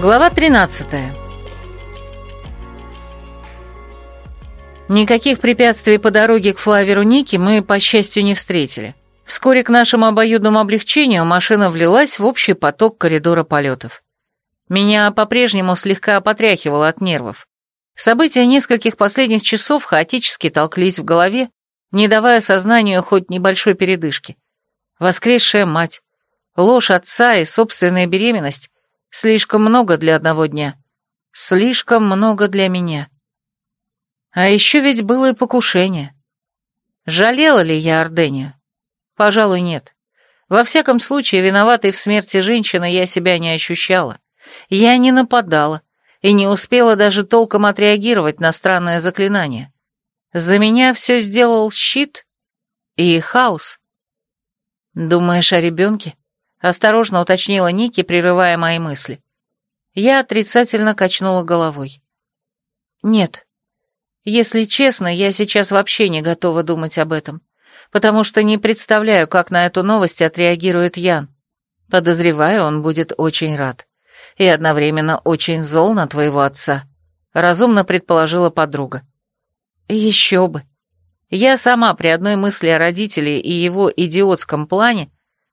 Глава 13 Никаких препятствий по дороге к флаверу Ники мы, по счастью, не встретили. Вскоре к нашему обоюдному облегчению машина влилась в общий поток коридора полетов. Меня по-прежнему слегка потряхивало от нервов. События нескольких последних часов хаотически толклись в голове, не давая сознанию хоть небольшой передышки. Воскресшая мать, ложь отца и собственная беременность — слишком много для одного дня. Слишком много для меня. А еще ведь было и покушение. Жалела ли я Ордению? Пожалуй, нет. Во всяком случае, виноватой в смерти женщины я себя не ощущала. Я не нападала и не успела даже толком отреагировать на странное заклинание. За меня все сделал щит и хаос. «Думаешь о ребенке?» — осторожно уточнила Ники, прерывая мои мысли. Я отрицательно качнула головой. «Нет. Если честно, я сейчас вообще не готова думать об этом потому что не представляю, как на эту новость отреагирует Ян. Подозреваю, он будет очень рад. И одновременно очень зол на твоего отца», — разумно предположила подруга. «Еще бы. Я сама при одной мысли о родителе и его идиотском плане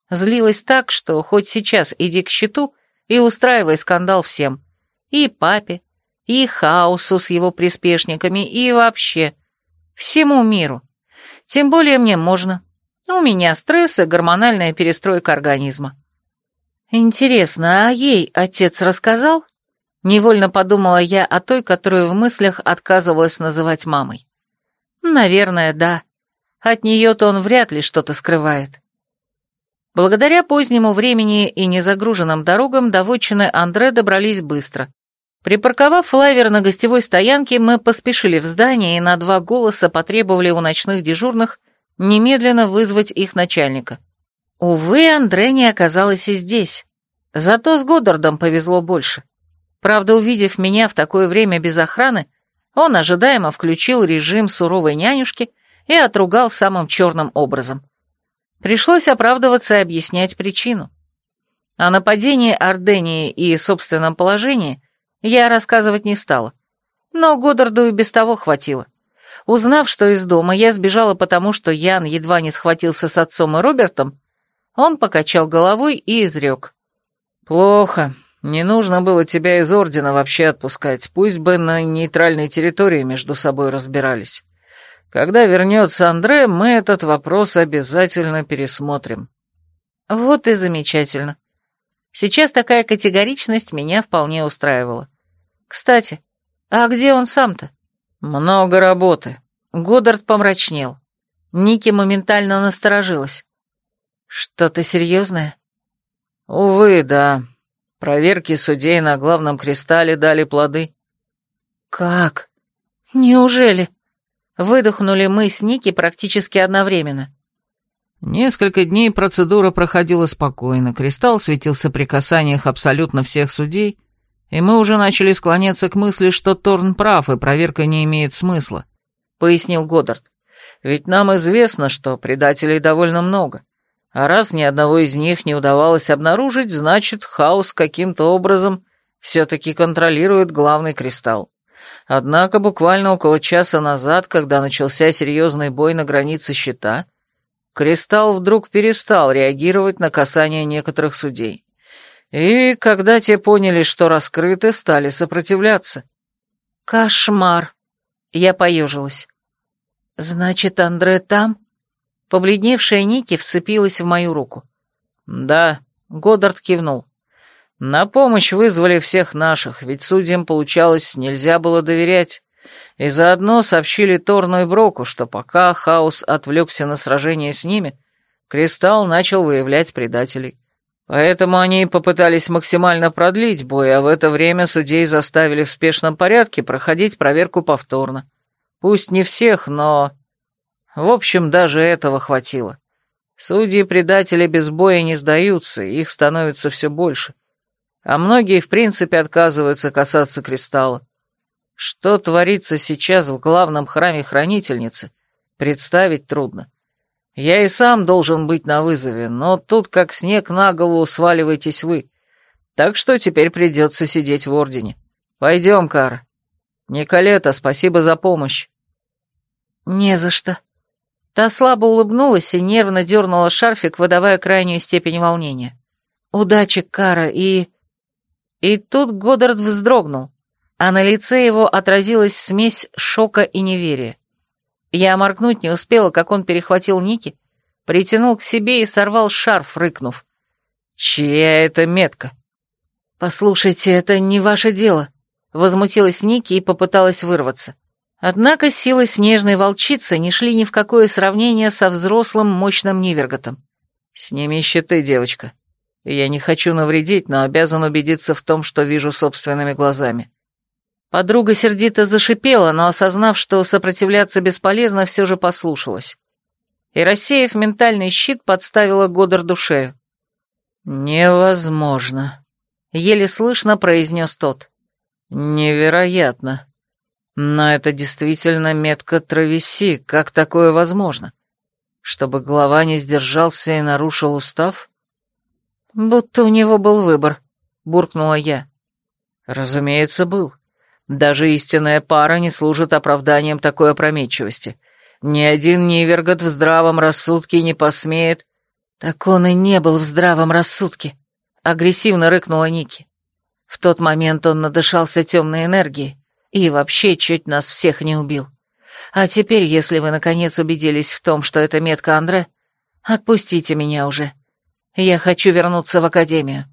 злилась так, что хоть сейчас иди к счету и устраивай скандал всем. И папе, и хаосу с его приспешниками, и вообще всему миру. Тем более мне можно. У меня стресс и гормональная перестройка организма. Интересно, а ей отец рассказал? Невольно подумала я о той, которую в мыслях отказывалась называть мамой. Наверное, да. От нее-то он вряд ли что-то скрывает. Благодаря позднему времени и незагруженным дорогам до вотчины Андре добрались быстро. Припарковав флайвер на гостевой стоянке, мы поспешили в здание и на два голоса потребовали у ночных дежурных немедленно вызвать их начальника. Увы, Андре не оказалось и здесь. Зато с Годдардом повезло больше. Правда, увидев меня в такое время без охраны, он ожидаемо включил режим суровой нянюшки и отругал самым черным образом. Пришлось оправдываться и объяснять причину. О нападении Ордении и собственном положении я рассказывать не стала. Но Годдарду и без того хватило. Узнав, что из дома я сбежала потому, что Ян едва не схватился с отцом и Робертом, он покачал головой и изрек. «Плохо. Не нужно было тебя из Ордена вообще отпускать. Пусть бы на нейтральной территории между собой разбирались. Когда вернется Андре, мы этот вопрос обязательно пересмотрим». Вот и замечательно. Сейчас такая категоричность меня вполне устраивала. Кстати, а где он сам-то? Много работы. Годдард помрачнел. Ники моментально насторожилась. Что-то серьезное? Увы, да. Проверки судей на главном кристалле дали плоды. Как? Неужели? Выдохнули мы с Ники практически одновременно. Несколько дней процедура проходила спокойно, кристалл светился при касаниях абсолютно всех судей, и мы уже начали склоняться к мысли, что Торн прав, и проверка не имеет смысла», — пояснил Годдард. «Ведь нам известно, что предателей довольно много, а раз ни одного из них не удавалось обнаружить, значит, хаос каким-то образом все-таки контролирует главный кристалл. Однако буквально около часа назад, когда начался серьезный бой на границе щита, кристалл вдруг перестал реагировать на касание некоторых судей. И когда те поняли, что раскрыты, стали сопротивляться. Кошмар. Я поежилась. Значит, Андре там? Побледневшая Ники вцепилась в мою руку. Да, Годдард кивнул. На помощь вызвали всех наших, ведь судьям, получалось, нельзя было доверять. И заодно сообщили Торну и Броку, что пока Хаос отвлекся на сражение с ними, Кристалл начал выявлять предателей. Поэтому они попытались максимально продлить бой, а в это время судей заставили в спешном порядке проходить проверку повторно. Пусть не всех, но... В общем, даже этого хватило. Судьи-предатели без боя не сдаются, их становится все больше. А многие, в принципе, отказываются касаться кристалла. Что творится сейчас в главном храме хранительницы, представить трудно. Я и сам должен быть на вызове, но тут как снег на голову сваливаетесь вы. Так что теперь придется сидеть в Ордене. Пойдем, Кара. Николета, спасибо за помощь. Не за что. Та слабо улыбнулась и нервно дернула шарфик, выдавая крайнюю степень волнения. Удачи, Кара, и... И тут Годдард вздрогнул, а на лице его отразилась смесь шока и неверия. Я моргнуть не успела, как он перехватил Ники, притянул к себе и сорвал шарф, рыкнув. «Чья это метка?» «Послушайте, это не ваше дело», — возмутилась Ники и попыталась вырваться. Однако силы снежной волчицы не шли ни в какое сравнение со взрослым мощным Ниверготом. «Сними щиты, девочка. Я не хочу навредить, но обязан убедиться в том, что вижу собственными глазами». Подруга сердито зашипела, но, осознав, что сопротивляться бесполезно, все же послушалась. И, рассеяв ментальный щит, подставила Годдарду шею. «Невозможно», — еле слышно произнес тот. «Невероятно. Но это действительно метка Травеси. Как такое возможно? Чтобы глава не сдержался и нарушил устав?» «Будто у него был выбор», — буркнула я. «Разумеется, был. Даже истинная пара не служит оправданием такой опрометчивости. Ни один Нивергот в здравом рассудке не посмеет...» «Так он и не был в здравом рассудке», — агрессивно рыкнула Ники. В тот момент он надышался темной энергией и вообще чуть нас всех не убил. А теперь, если вы наконец убедились в том, что это метка Андре, отпустите меня уже. Я хочу вернуться в академию».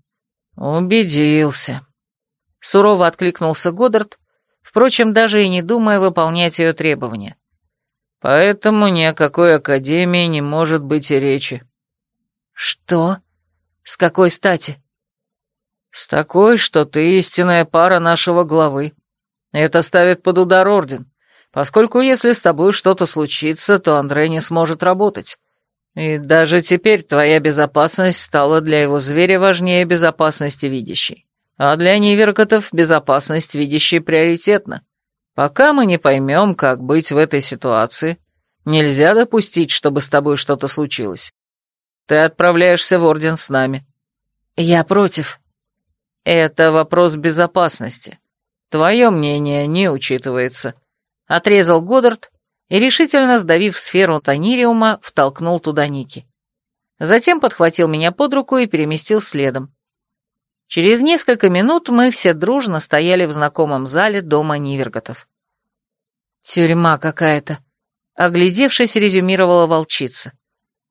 «Убедился», — сурово откликнулся Годдард, впрочем, даже и не думая выполнять ее требования. «Поэтому ни о какой академии не может быть и речи». «Что? С какой стати?» «С такой, что ты истинная пара нашего главы. Это ставит под удар Орден, поскольку если с тобой что-то случится, то Андрей не сможет работать. И даже теперь твоя безопасность стала для его зверя важнее безопасности видящей. А для Ниверкотов безопасность видящей приоритетна. Пока мы не поймем, как быть в этой ситуации, нельзя допустить, чтобы с тобой что-то случилось. Ты отправляешься в Орден с нами. Я против. Это вопрос безопасности. Твое мнение не учитывается. Отрезал Годдард и, решительно сдавив сферу тонириума, втолкнул туда Ники. Затем подхватил меня под руку и переместил следом. Через несколько минут мы все дружно стояли в знакомом зале дома Ниверготов. «Тюрьма какая-то», — оглядевшись, резюмировала волчица.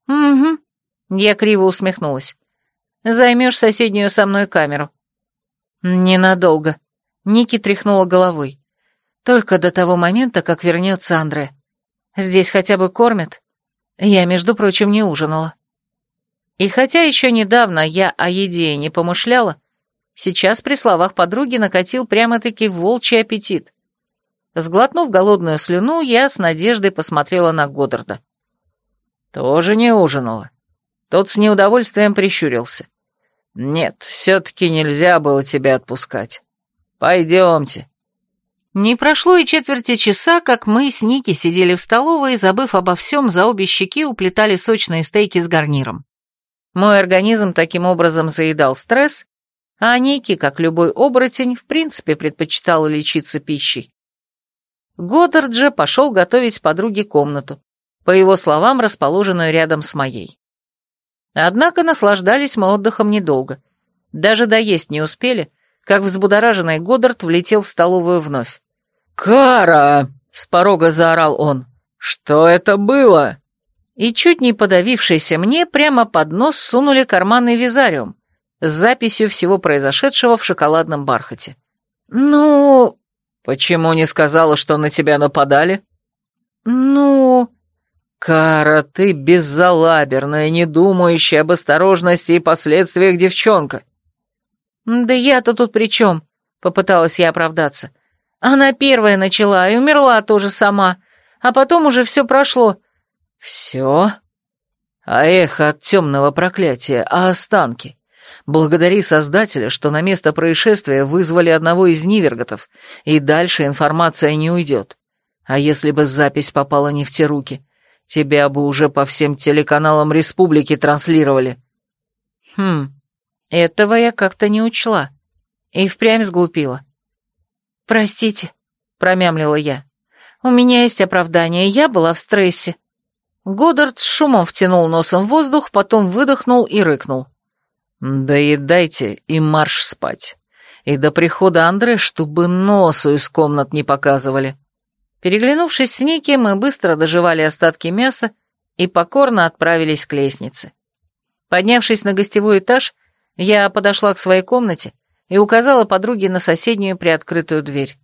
«Угу», — я криво усмехнулась. «Займешь соседнюю со мной камеру». «Ненадолго», — Ники тряхнула головой. «Только до того момента, как вернется Андре. Здесь хотя бы кормят. Я, между прочим, не ужинала». И хотя еще недавно я о еде не помышляла, Сейчас при словах подруги накатил прямо-таки волчий аппетит. Сглотнув голодную слюну, я с надеждой посмотрела на Годдарда. «Тоже не ужинала». Тот с неудовольствием прищурился. «Нет, все-таки нельзя было тебя отпускать. Пойдемте». Не прошло и четверти часа, как мы с Ники сидели в столовой, забыв обо всем, за обе щеки уплетали сочные стейки с гарниром. Мой организм таким образом заедал стресс, а Ники, как любой оборотень, в принципе предпочитала лечиться пищей. Годдард же пошел готовить подруге комнату, по его словам, расположенную рядом с моей. Однако наслаждались мы отдыхом недолго. Даже доесть не успели, как взбудораженный Годдард влетел в столовую вновь. «Кара!» — с порога заорал он. «Что это было?» И чуть не подавившийся мне прямо под нос сунули карманный визариум, с записью всего произошедшего в шоколадном бархате. «Ну...» «Почему не сказала, что на тебя нападали?» «Ну...» «Кара, ты беззалаберная, не думающая об осторожности и последствиях девчонка». «Да я-то тут при чем?» — попыталась я оправдаться. «Она первая начала и умерла тоже сама, а потом уже все прошло». «Все?» «А эхо от темного проклятия, а останки?» Благодари Создателя, что на место происшествия вызвали одного из Ниверготов, и дальше информация не уйдет. А если бы запись попала не в те руки, тебя бы уже по всем телеканалам республики транслировали. Хм, Этого я как-то не учла. И впрямь сглупила. «Простите», — промямлила я. «У меня есть оправдание, я была в стрессе». Годдард с шумом втянул носом в воздух, потом выдохнул и рыкнул. «Доедайте и марш спать. И до прихода Андре, чтобы носу из комнат не показывали». Переглянувшись с Ники, мы быстро доживали остатки мяса и покорно отправились к лестнице. Поднявшись на гостевой этаж, я подошла к своей комнате и указала подруге на соседнюю приоткрытую дверь.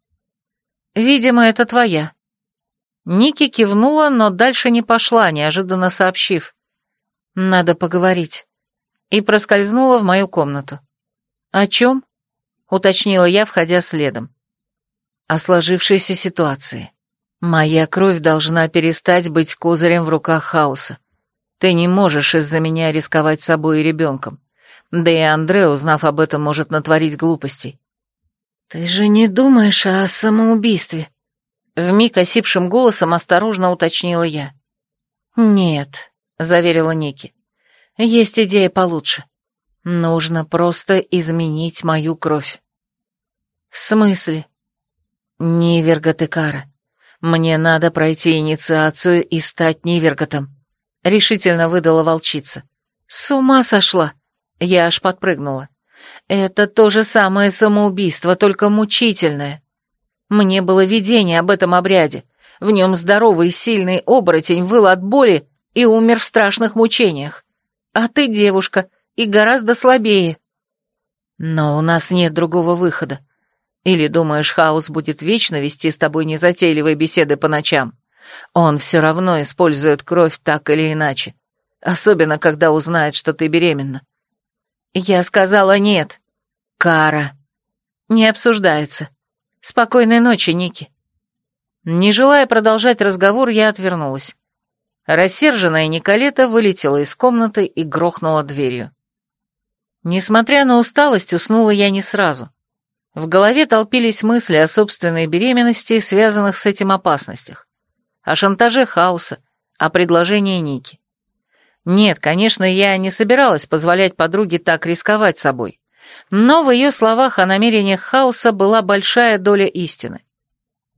«Видимо, это твоя». Ники кивнула, но дальше не пошла, неожиданно сообщив. «Надо поговорить». И проскользнула в мою комнату. «О чем?» — уточнила я, входя следом. «О сложившейся ситуации. Моя кровь должна перестать быть козырем в руках хаоса. Ты не можешь из-за меня рисковать собой и ребенком. Да и Андре, узнав об этом, может натворить глупостей. «Ты же не думаешь о самоубийстве?» Вмиг осипшим голосом осторожно уточнила я. «Нет», — заверила Ники. «Есть идея получше. Нужно просто изменить мою кровь». «В смысле?» «Ниверготекара. Мне надо пройти инициацию и стать Ниверготом», — решительно выдала волчица. «С ума сошла!» Я аж подпрыгнула. Это то же самое самоубийство, только мучительное. Мне было видение об этом обряде. В нем здоровый сильный оборотень выл от боли и умер в страшных мучениях. А ты девушка и гораздо слабее. Но у нас нет другого выхода. Или думаешь, Хаос будет вечно вести с тобой незатейливые беседы по ночам? Он все равно использует кровь так или иначе. Особенно, когда узнает, что ты беременна. Я сказала нет. Кара. Не обсуждается. Спокойной ночи, Ники. Не желая продолжать разговор, я отвернулась. Рассерженная Николета вылетела из комнаты и грохнула дверью. Несмотря на усталость, уснула я не сразу. В голове толпились мысли о собственной беременности, связанных с этим опасностях. О шантаже хаоса, о предложении Ники. Нет, конечно, я не собиралась позволять подруге так рисковать собой. Но в ее словах о намерениях хаоса была большая доля истины.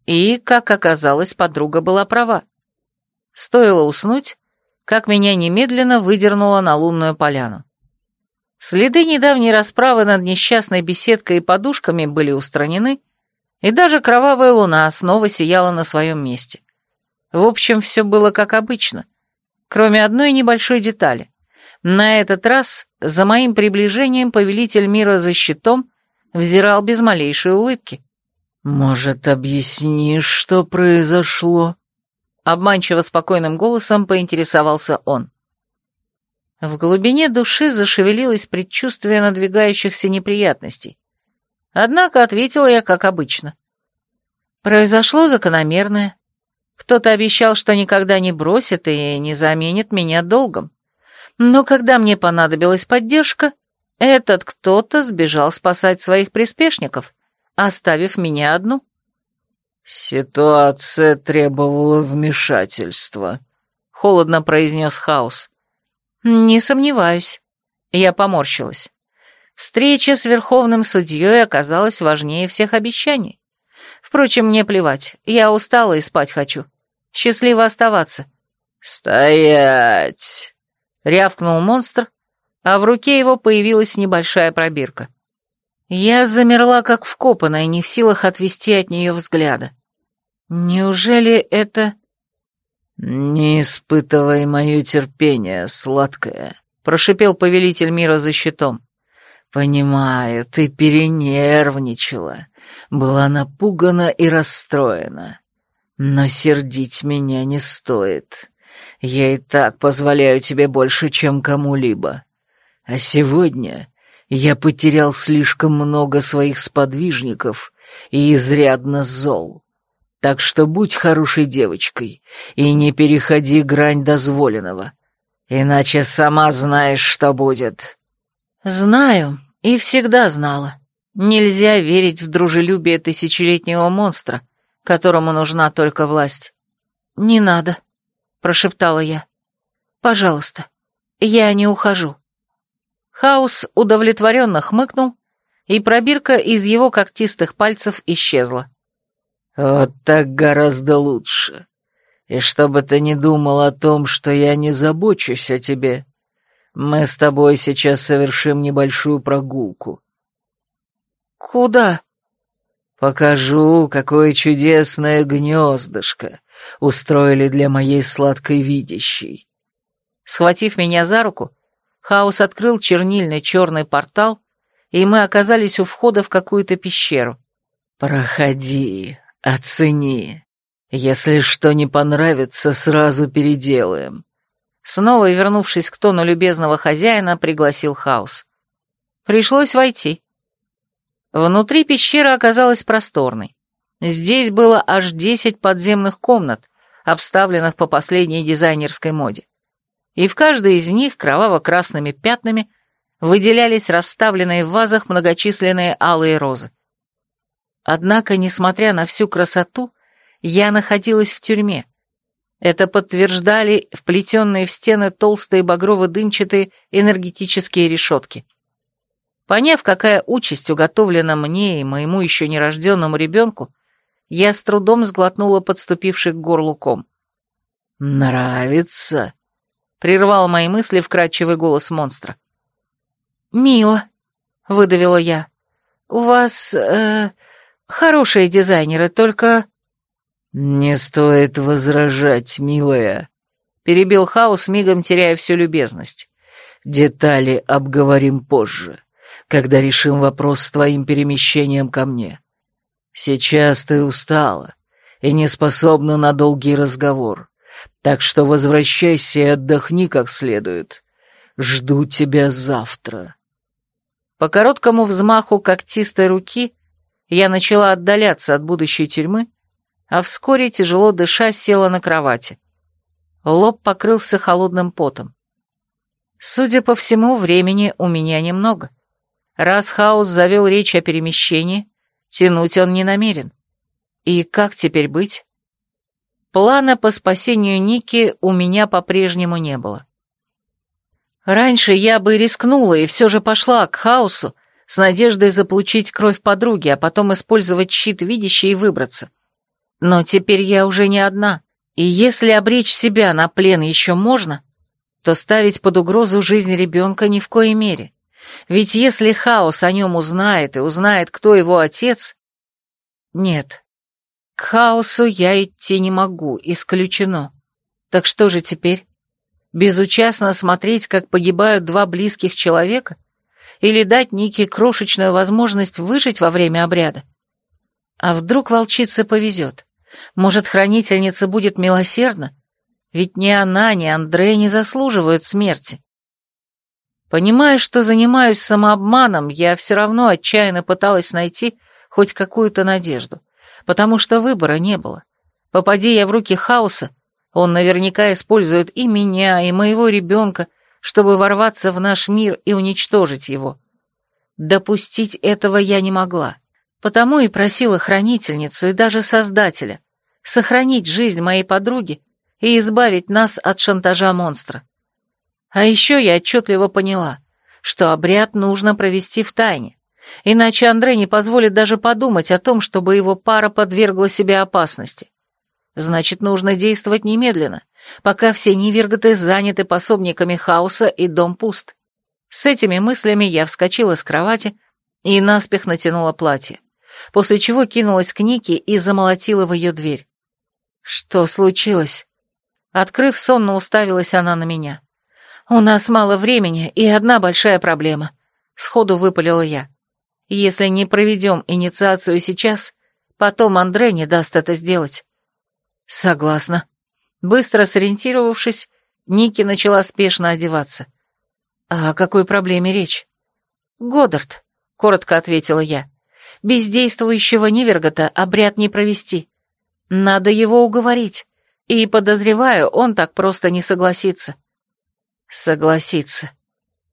И, как оказалось, подруга была права. Стоило уснуть, как меня немедленно выдернуло на лунную поляну. Следы недавней расправы над несчастной беседкой и подушками были устранены, и даже кровавая луна снова сияла на своем месте. В общем, все было как обычно — кроме одной небольшой детали. На этот раз за моим приближением повелитель мира за щитом взирал без малейшей улыбки. «Может, объяснишь, что произошло?» Обманчиво спокойным голосом поинтересовался он. В глубине души зашевелилось предчувствие надвигающихся неприятностей. Однако ответила я как обычно. Произошло закономерное. Кто-то обещал, что никогда не бросит и не заменит меня долгом. Но когда мне понадобилась поддержка, этот кто-то сбежал спасать своих приспешников, оставив меня одну. «Ситуация требовала вмешательства», — холодно произнес Хаус. «Не сомневаюсь». Я поморщилась. Встреча с верховным судьей оказалась важнее всех обещаний. Впрочем, мне плевать, я устала и спать хочу. Счастливо оставаться». «Стоять!» — рявкнул монстр, а в руке его появилась небольшая пробирка. Я замерла, как вкопанная, не в силах отвести от нее взгляда. Неужели это... «Не испытывай мое терпение, сладкое», — прошипел повелитель мира за щитом. «Понимаю, ты перенервничала была напугана и расстроена. Но сердить меня не стоит. Я и так позволяю тебе больше, чем кому-либо. А сегодня я потерял слишком много своих сподвижников и изрядно зол. Так что будь хорошей девочкой и не переходи грань дозволенного, иначе сама знаешь, что будет». «Знаю и всегда знала. Нельзя верить в дружелюбие тысячелетнего монстра, которому нужна только власть. «Не надо», — прошептала я. «Пожалуйста, я не ухожу». Хаус удовлетворенно хмыкнул, и пробирка из его когтистых пальцев исчезла. «Вот так гораздо лучше. И чтобы ты не думал о том, что я не забочусь о тебе, мы с тобой сейчас совершим небольшую прогулку». «Куда?» «Покажу, какое чудесное гнездышко устроили для моей сладкой видящей». Схватив меня за руку, Хаус открыл чернильный черный портал, и мы оказались у входа в какую-то пещеру. «Проходи, оцени. Если что не понравится, сразу переделаем». Снова вернувшись к тону любезного хозяина, пригласил Хаус. Пришлось войти. Внутри пещера оказалась просторной. Здесь было аж десять подземных комнат, обставленных по последней дизайнерской моде. И в каждой из них кроваво-красными пятнами выделялись расставленные в вазах многочисленные алые розы. Однако, несмотря на всю красоту, я находилась в тюрьме. Это подтверждали вплетенные в стены толстые багрово-дымчатые энергетические решетки. Поняв, какая участь уготовлена мне и моему еще нерожденному ребенку, я с трудом сглотнула подступивший к горлу ком. «Нравится?» — прервал мои мысли вкрадчивый голос монстра. «Мило», — выдавила я. «У вас, э, хорошие дизайнеры, только...» «Не стоит возражать, милая», — перебил Хаус, мигом теряя всю любезность. «Детали обговорим позже когда решим вопрос с твоим перемещением ко мне. Сейчас ты устала и не способна на долгий разговор, так что возвращайся и отдохни как следует. Жду тебя завтра». По короткому взмаху когтистой руки я начала отдаляться от будущей тюрьмы, а вскоре, тяжело дыша, села на кровати. Лоб покрылся холодным потом. Судя по всему, времени у меня немного. Раз Хаус завел речь о перемещении, тянуть он не намерен. И как теперь быть? Плана по спасению Ники у меня по-прежнему не было. Раньше я бы рискнула и все же пошла к Хаусу с надеждой заполучить кровь подруги, а потом использовать щит видящий и выбраться. Но теперь я уже не одна, и если обречь себя на плен еще можно, то ставить под угрозу жизнь ребенка ни в коей мере. Ведь если Хаос о нем узнает и узнает, кто его отец... Нет, к Хаосу я идти не могу, исключено. Так что же теперь? Безучастно смотреть, как погибают два близких человека? Или дать Нике крошечную возможность выжить во время обряда? А вдруг волчице повезет? Может, хранительница будет милосердна? Ведь ни она, ни Андрей не заслуживают смерти. Понимая, что занимаюсь самообманом, я все равно отчаянно пыталась найти хоть какую-то надежду, потому что выбора не было. Попади я в руки хаоса, он наверняка использует и меня, и моего ребенка, чтобы ворваться в наш мир и уничтожить его. Допустить этого я не могла, потому и просила хранительницу и даже создателя сохранить жизнь моей подруги и избавить нас от шантажа монстра. А еще я отчетливо поняла, что обряд нужно провести в тайне, иначе Андрей не позволит даже подумать о том, чтобы его пара подвергла себе опасности. Значит, нужно действовать немедленно, пока все неверготы заняты пособниками хаоса и дом пуст. С этими мыслями я вскочила с кровати и наспех натянула платье, после чего кинулась к Нике и замолотила в ее дверь. Что случилось? Открыв сонно, уставилась она на меня. «У нас мало времени и одна большая проблема», — сходу выпалила я. «Если не проведем инициацию сейчас, потом Андре не даст это сделать». «Согласна». Быстро сориентировавшись, Ники начала спешно одеваться. «А о какой проблеме речь?» «Годдард», — коротко ответила я. «Бездействующего Нивергота обряд не провести. Надо его уговорить, и, подозреваю, он так просто не согласится». Согласиться.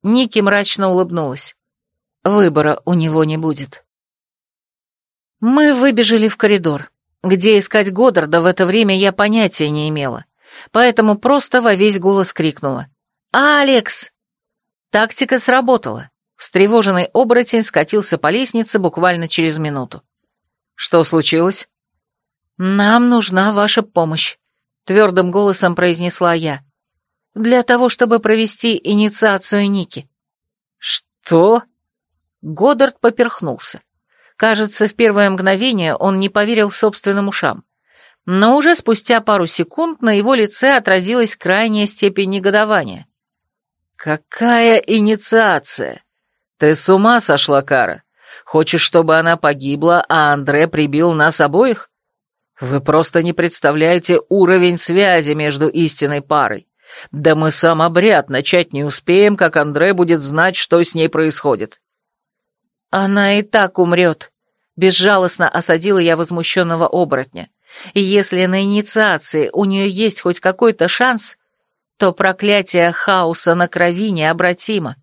Ники мрачно улыбнулась. Выбора у него не будет. Мы выбежали в коридор. Где искать Годдарда в это время я понятия не имела, поэтому просто во весь голос крикнула. «Алекс!» Тактика сработала. Встревоженный оборотень скатился по лестнице буквально через минуту. «Что случилось?» «Нам нужна ваша помощь», — твердым голосом произнесла я. «Для того, чтобы провести инициацию Ники». «Что?» Годдард поперхнулся. Кажется, в первое мгновение он не поверил собственным ушам. Но уже спустя пару секунд на его лице отразилась крайняя степень негодования. «Какая инициация? Ты с ума сошла, Кара? Хочешь, чтобы она погибла, а Андре прибил нас обоих? Вы просто не представляете уровень связи между истинной парой. Да мы сам обряд начать не успеем, как Андре будет знать, что с ней происходит. Она и так умрет. Безжалостно осадила я возмущенного оборотня. И если на инициации у нее есть хоть какой-то шанс, то проклятие хаоса на крови необратимо.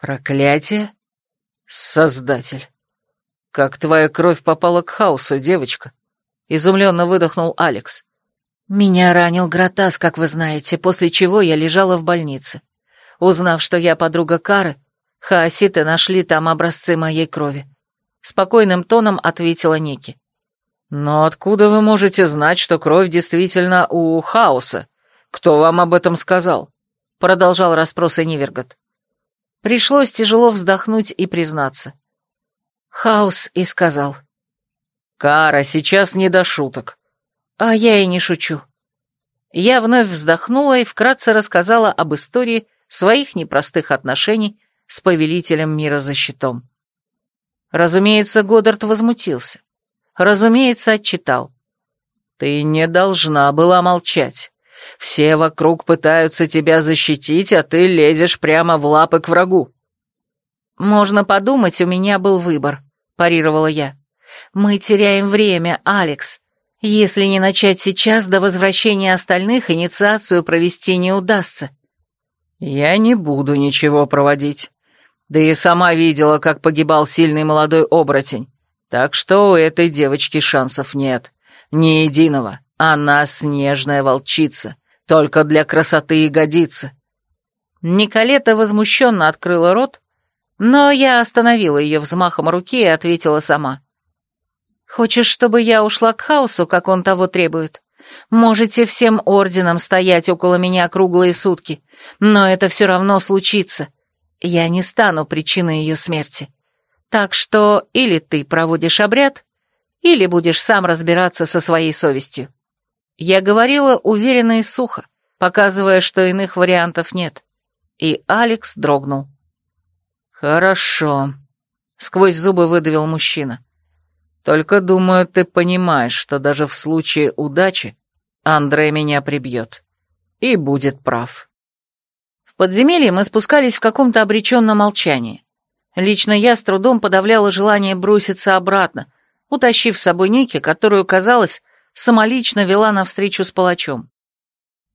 Проклятие? Создатель. Как твоя кровь попала к хаосу, девочка? Изумленно выдохнул Алекс. Меня ранил Гратас, как вы знаете, после чего я лежала в больнице. Узнав, что я подруга Кары, хаоситы нашли там образцы моей крови. Спокойным тоном ответила Ники. «Но откуда вы можете знать, что кровь действительно у хаоса? Кто вам об этом сказал?» Продолжал расспросы Нивергот. Пришлось тяжело вздохнуть и признаться. Хаос и сказал. «Кара, сейчас не до шуток». А я и не шучу. Я вновь вздохнула и вкратце рассказала об истории своих непростых отношений с повелителем мира за щитом. Разумеется, Годдард возмутился. Разумеется, отчитал. «Ты не должна была молчать. Все вокруг пытаются тебя защитить, а ты лезешь прямо в лапы к врагу». «Можно подумать, у меня был выбор», — парировала я. «Мы теряем время, Алекс. Если не начать сейчас, до возвращения остальных инициацию провести не удастся». «Я не буду ничего проводить. Да и сама видела, как погибал сильный молодой оборотень. Так что у этой девочки шансов нет. Ни единого. Она снежная волчица. Только для красоты и годится». Николета возмущенно открыла рот, но я остановила ее взмахом руки и ответила сама. «Хочешь, чтобы я ушла к хаосу, как он того требует? Можете всем орденом стоять около меня круглые сутки, но это все равно случится. Я не стану причиной ее смерти. Так что или ты проводишь обряд, или будешь сам разбираться со своей совестью». Я говорила уверенно и сухо, показывая, что иных вариантов нет. И Алекс дрогнул. «Хорошо», — сквозь зубы выдавил мужчина. «Только, думаю, ты понимаешь, что даже в случае удачи Андрей меня прибьет. И будет прав». В подземелье мы спускались в каком-то обреченном молчании. Лично я с трудом подавляла желание броситься обратно, утащив с собой Ники, которую, казалось, самолично вела навстречу с палачом.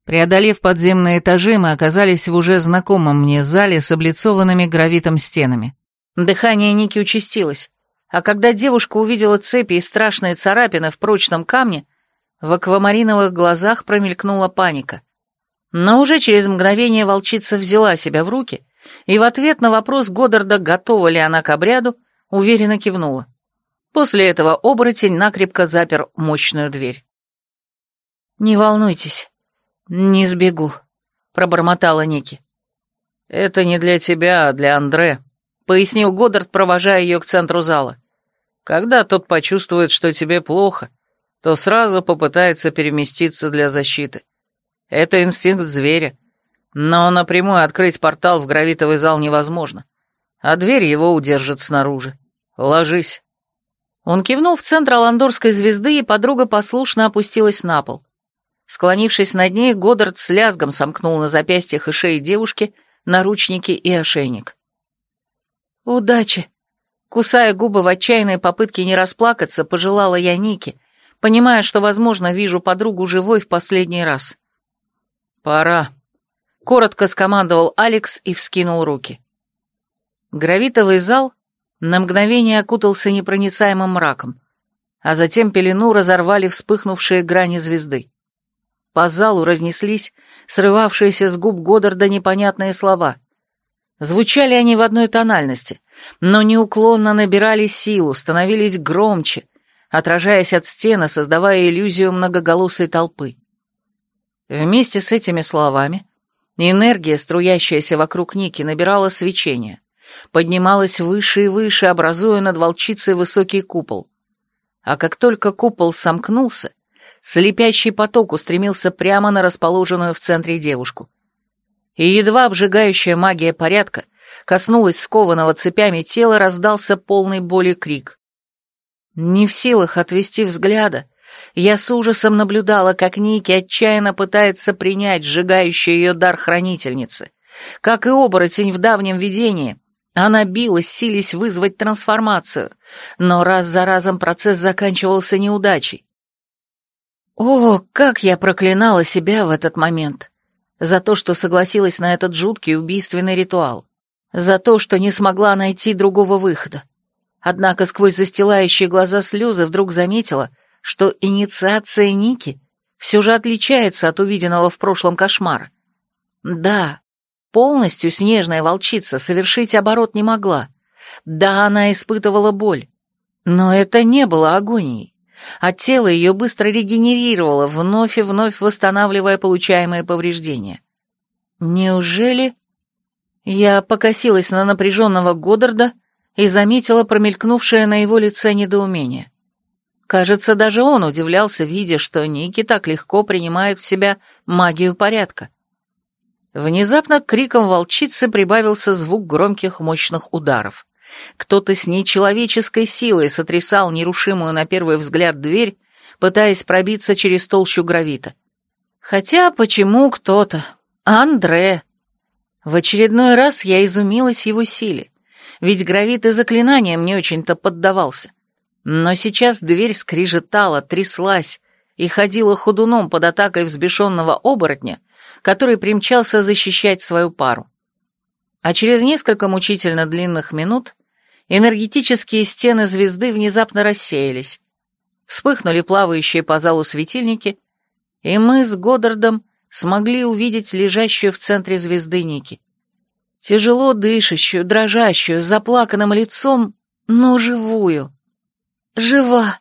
Преодолев подземные этажи, мы оказались в уже знакомом мне зале с облицованными гравитом стенами. Дыхание Ники участилось, а когда девушка увидела цепи и страшные царапины в прочном камне, в аквамариновых глазах промелькнула паника. Но уже через мгновение волчица взяла себя в руки и в ответ на вопрос Годдарда, готова ли она к обряду, уверенно кивнула. После этого оборотень накрепко запер мощную дверь. «Не волнуйтесь, не сбегу», — пробормотала Ники. «Это не для тебя, а для Андре», — пояснил Годдард, провожая ее к центру зала. «Когда тот почувствует, что тебе плохо, то сразу попытается переместиться для защиты. Это инстинкт зверя, но напрямую открыть портал в гравитовый зал невозможно, а дверь его удержит снаружи. Ложись». Он кивнул в центр аландорской звезды, и подруга послушно опустилась на пол. Склонившись над ней, Годдард с лязгом сомкнул на запястьях и шее девушки наручники и ошейник. «Удачи!» Кусая губы в отчаянной попытке не расплакаться, пожелала я Нике, понимая, что, возможно, вижу подругу живой в последний раз. «Пора», — коротко скомандовал Алекс и вскинул руки. Гравитовый зал на мгновение окутался непроницаемым мраком, а затем пелену разорвали вспыхнувшие грани звезды. По залу разнеслись срывавшиеся с губ Годдарда непонятные слова. Звучали они в одной тональности, но неуклонно набирали силу, становились громче, отражаясь от стены, создавая иллюзию многоголосой толпы. Вместе с этими словами энергия, струящаяся вокруг Ники, набирала свечение, поднималась выше и выше, образуя над волчицей высокий купол. А как только купол сомкнулся, слепящий поток устремился прямо на расположенную в центре девушку. И едва обжигающая магия порядка коснулась скованного цепями тела, раздался полный боли крик. Не в силах отвести взгляда, я с ужасом наблюдала, как Ники отчаянно пытается принять сжигающий ее дар хранительницы. Как и оборотень в давнем видении, она билась, сились вызвать трансформацию, но раз за разом процесс заканчивался неудачей. О, как я проклинала себя в этот момент! За то, что согласилась на этот жуткий убийственный ритуал. За то, что не смогла найти другого выхода. Однако сквозь застилающие глаза слезы вдруг заметила, что инициация Ники все же отличается от увиденного в прошлом кошмара. Да, полностью снежная волчица совершить оборот не могла. Да, она испытывала боль. Но это не было агонией, а тело ее быстро регенерировало, вновь и вновь восстанавливая получаемые повреждения. Неужели... Я покосилась на напряженного Годдарда и заметила промелькнувшее на его лице недоумение. Кажется, даже он удивлялся, видя, что Ники так легко принимает в себя магию порядка. Внезапно к крикам волчицы прибавился звук громких мощных ударов. Кто-то с нечеловеческой силой сотрясал нерушимую на первый взгляд дверь, пытаясь пробиться через толщу гравита. Хотя почему кто-то? Андре. В очередной раз я изумилась его силе, ведь гравит и заклинанием не очень-то поддавался. Но сейчас дверь скрижетала, тряслась и ходила ходуном под атакой взбешенного оборотня, который примчался защищать свою пару. А через несколько мучительно длинных минут энергетические стены звезды внезапно рассеялись, вспыхнули плавающие по залу светильники, и мы с Годдардом смогли увидеть лежащую в центре звезды Ники. Тяжело дышащую, дрожащую, с заплаканным лицом, но живую. Жива!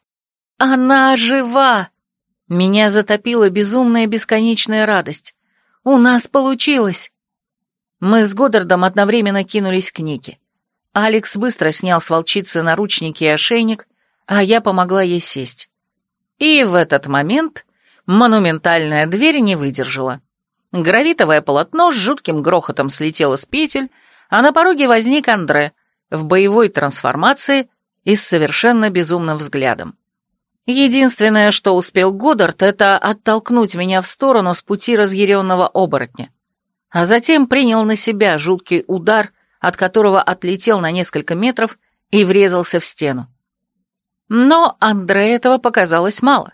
Она жива! Меня затопила безумная бесконечная радость. У нас получилось! Мы с Годдардом одновременно кинулись к Нике. Алекс быстро снял с волчицы наручники и ошейник, а я помогла ей сесть. И в этот момент монументальная дверь не выдержала. Гравитовое полотно с жутким грохотом слетело с петель, а на пороге возник Андре в боевой трансформации и с совершенно безумным взглядом. Единственное, что успел Годдард, это оттолкнуть меня в сторону с пути разъяренного оборотня. А затем принял на себя жуткий удар, от которого отлетел на несколько метров и врезался в стену. Но Андре этого показалось мало.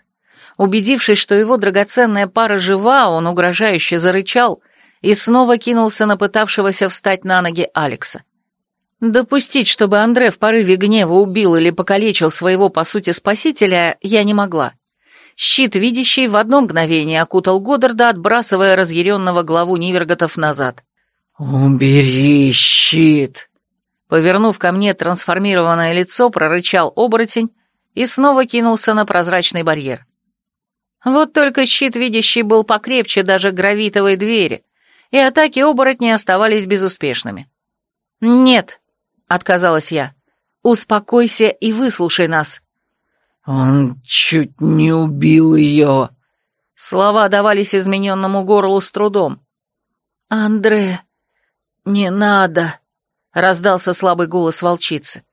Убедившись, что его драгоценная пара жива, он угрожающе зарычал и снова кинулся на пытавшегося встать на ноги Алекса. Допустить, чтобы Андре в порыве гнева убил или покалечил своего, по сути, спасителя, я не могла. Щит, видящий, в одно мгновение окутал Годдарда, отбрасывая разъяренного главу Ниверготов назад. «Убери щит!» Повернув ко мне трансформированное лицо, прорычал оборотень и снова кинулся на прозрачный барьер. Вот только щит, видящий, был покрепче даже гравитовой двери, и атаки оборотней оставались безуспешными. «Нет», — отказалась я. «Успокойся и выслушай нас». «Он чуть не убил ее». Слова давались измененному горлу с трудом. «Андре, не надо», — раздался слабый голос волчицы.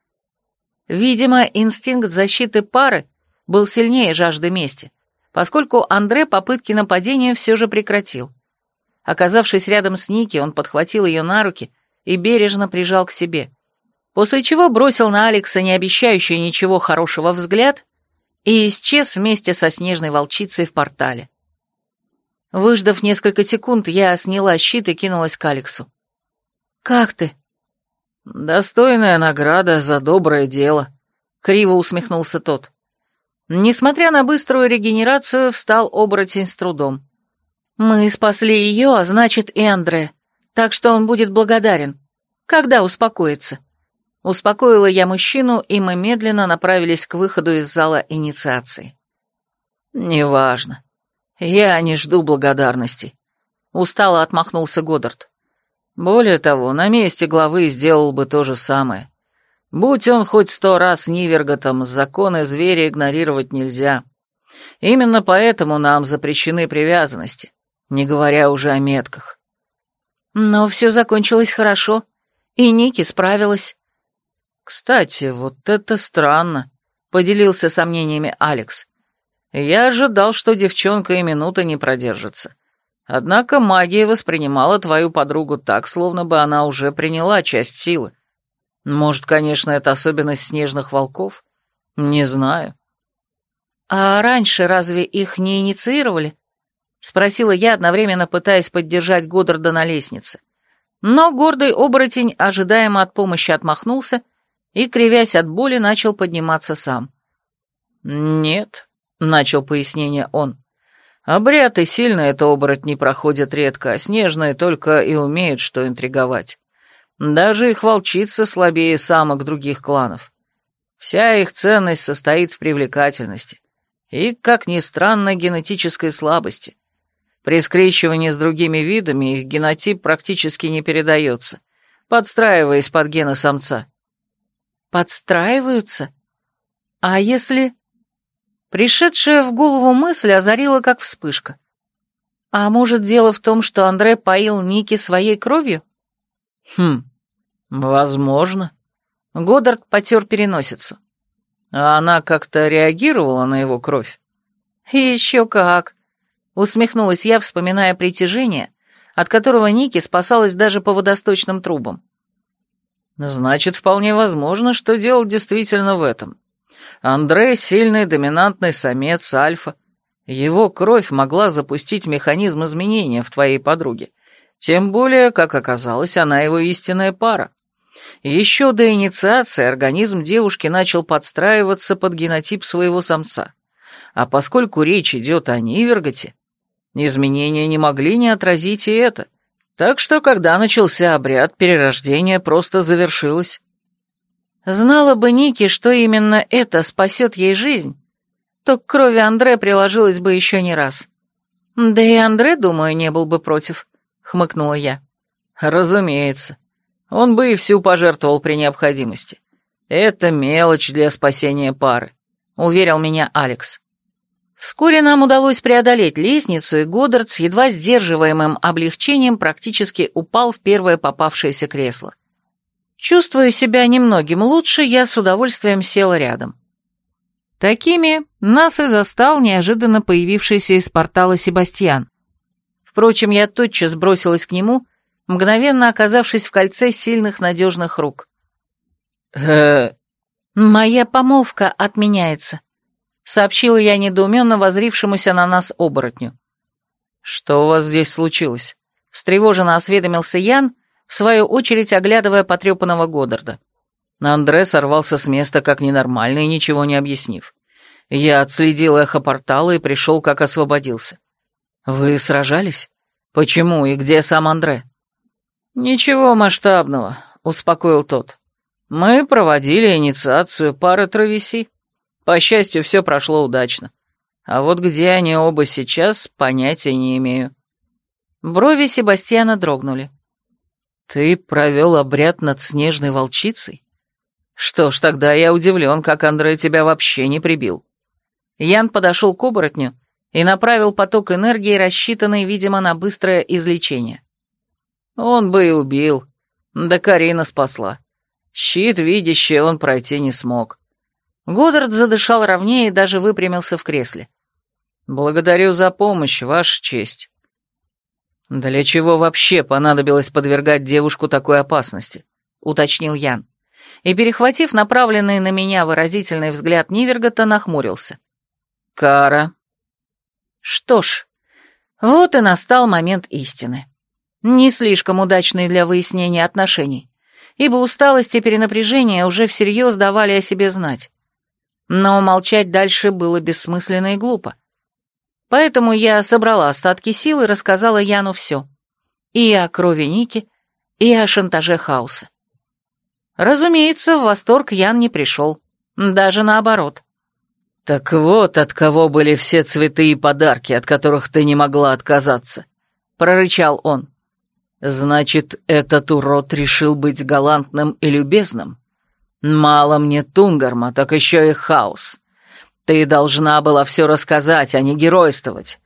Видимо, инстинкт защиты пары был сильнее жажды мести, поскольку Андре попытки нападения все же прекратил. Оказавшись рядом с Ники, он подхватил ее на руки и бережно прижал к себе после чего бросил на Алекса не обещающий ничего хорошего взгляд и исчез вместе со снежной волчицей в портале. Выждав несколько секунд, я сняла щит и кинулась к Алексу. «Как ты?» «Достойная награда за доброе дело», — криво усмехнулся тот. Несмотря на быструю регенерацию, встал оборотень с трудом. «Мы спасли ее, а значит и Андре, так что он будет благодарен. Когда успокоится?» Успокоила я мужчину, и мы медленно направились к выходу из зала инициации. «Неважно. Я не жду благодарности», — устало отмахнулся Годдард. «Более того, на месте главы сделал бы то же самое. Будь он хоть сто раз Ниверготом, законы зверя игнорировать нельзя. Именно поэтому нам запрещены привязанности, не говоря уже о метках». «Но все закончилось хорошо, и Ники справилась». «Кстати, вот это странно», — поделился сомнениями Алекс. Я ожидал, что девчонка и минуты не продержится. Однако магия воспринимала твою подругу так, словно бы она уже приняла часть силы. Может, конечно, это особенность снежных волков? Не знаю. А раньше разве их не инициировали? Спросила я, одновременно пытаясь поддержать Годдарда на лестнице. Но гордый оборотень ожидаемо от помощи отмахнулся и, кривясь от боли, начал подниматься сам. «Нет», начал пояснение он. Обряд и сильно это оборотни проходят редко, а снежные только и умеют что интриговать. Даже их волчица слабее самок других кланов. Вся их ценность состоит в привлекательности и, как ни странно, генетической слабости. При скрещивании с другими видами их генотип практически не передается, подстраиваясь под гены самца. Подстраиваются? А если... Пришедшая в голову мысль озарила как вспышка. А может, дело в том, что Андре поил Ники своей кровью? Хм, возможно. Годдард потер переносицу. А она как-то реагировала на его кровь? Еще как. Усмехнулась я, вспоминая притяжение, от которого Ники спасалась даже по водосточным трубам. Значит, вполне возможно, что дело действительно в этом. Андре — сильный доминантный самец альфа. Его кровь могла запустить механизм изменения в твоей подруге. Тем более, как оказалось, она его истинная пара. Еще до инициации организм девушки начал подстраиваться под генотип своего самца. А поскольку речь идет о Ниверготе, изменения не могли не отразить и это. Так что, когда начался обряд, перерождение просто завершилось. Знала бы Ники, что именно это спасет ей жизнь, то к крови Андре приложилась бы еще не раз. Да и Андре, думаю, не был бы против, хмыкнула я. Разумеется. Он бы и всю пожертвовал при необходимости. Это мелочь для спасения пары, уверил меня Алекс. Вскоре нам удалось преодолеть лестницу, и Годдард с едва сдерживаемым облегчением практически упал в первое попавшееся кресло. Чувствуя себя немногим лучше, я с удовольствием села рядом. Такими нас и застал неожиданно появившийся из портала Себастьян. Впрочем, я тотчас бросилась к нему, мгновенно оказавшись в кольце сильных надежных рук. э «Моя помолвка отменяется», — сообщила я недоуменно возрившемуся на нас оборотню. «Что у вас здесь случилось?» — встревоженно осведомился Ян, в свою очередь оглядывая потрепанного Годдарда. Андре сорвался с места как ненормальный, ничего не объяснив. Я отследил эхо портала и пришел, как освободился. «Вы сражались? Почему и где сам Андре?» «Ничего масштабного», — успокоил тот. «Мы проводили инициацию пары травеси. По счастью, все прошло удачно. А вот где они оба сейчас, понятия не имею». Брови Себастьяна дрогнули. «Ты провел обряд над снежной волчицей? Что ж, тогда я удивлен, как Андрей тебя вообще не прибил». Ян подошел к оборотню и направил поток энергии, рассчитанный, видимо, на быстрое излечение. Он бы и убил. Да Карина спасла. Щит видящий он пройти не смог. Годдард задышал ровнее и даже выпрямился в кресле. «Благодарю за помощь, Ваша честь. «Для чего вообще понадобилось подвергать девушку такой опасности?» — уточнил Ян. И, перехватив направленный на меня выразительный взгляд Нивергота, нахмурился. «Кара». Что ж, вот и настал момент истины. Не слишком удачный для выяснения отношений, ибо усталость и перенапряжение уже всерьез давали о себе знать. Но молчать дальше было бессмысленно и глупо. Поэтому я собрала остатки сил и рассказала Яну все. И о крови Ники, и о шантаже Хауса. Разумеется, в восторг Ян не пришел. Даже наоборот. «Так вот, от кого были все цветы и подарки, от которых ты не могла отказаться», — прорычал он. «Значит, этот урод решил быть галантным и любезным? Мало мне Тунгарма, так еще и хаос. Ты должна была все рассказать, а не геройствовать.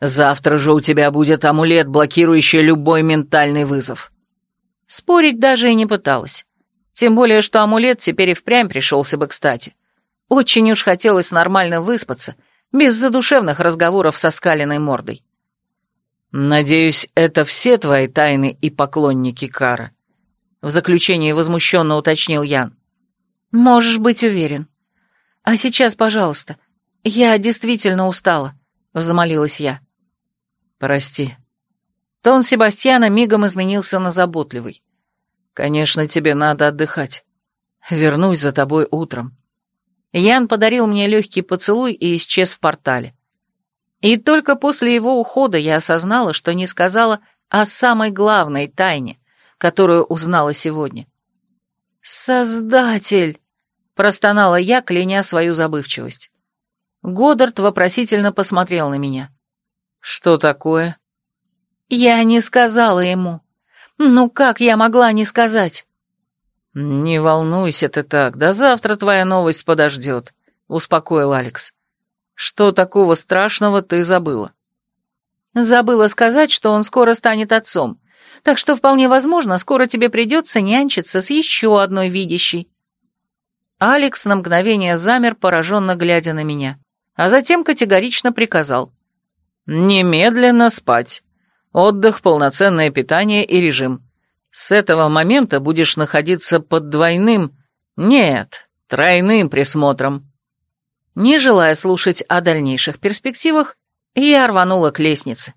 Завтра же у тебя будет амулет, блокирующий любой ментальный вызов». Спорить даже и не пыталась. Тем более, что амулет теперь и впрямь пришелся бы кстати. Очень уж хотелось нормально выспаться, без задушевных разговоров со скаленной мордой. «Надеюсь, это все твои тайны и поклонники Кара?» В заключении возмущенно уточнил Ян. «Можешь быть уверен. А сейчас, пожалуйста, я действительно устала», — взмолилась я. «Прости». Тон Себастьяна мигом изменился на заботливый. «Конечно, тебе надо отдыхать. Вернусь за тобой утром». Ян подарил мне легкий поцелуй и исчез в портале. И только после его ухода я осознала, что не сказала о самой главной тайне, которую узнала сегодня. «Создатель!» — простонала я, кляня свою забывчивость. Годдард вопросительно посмотрел на меня. «Что такое?» «Я не сказала ему. Ну как я могла не сказать?» «Не волнуйся ты так, до завтра твоя новость подождет», — успокоил Алекс. «Что такого страшного ты забыла?» «Забыла сказать, что он скоро станет отцом, так что вполне возможно, скоро тебе придется нянчиться с еще одной видящей». Алекс на мгновение замер, пораженно глядя на меня, а затем категорично приказал. «Немедленно спать. Отдых, полноценное питание и режим. С этого момента будешь находиться под двойным... Нет, тройным присмотром». Не желая слушать о дальнейших перспективах, я рванула к лестнице.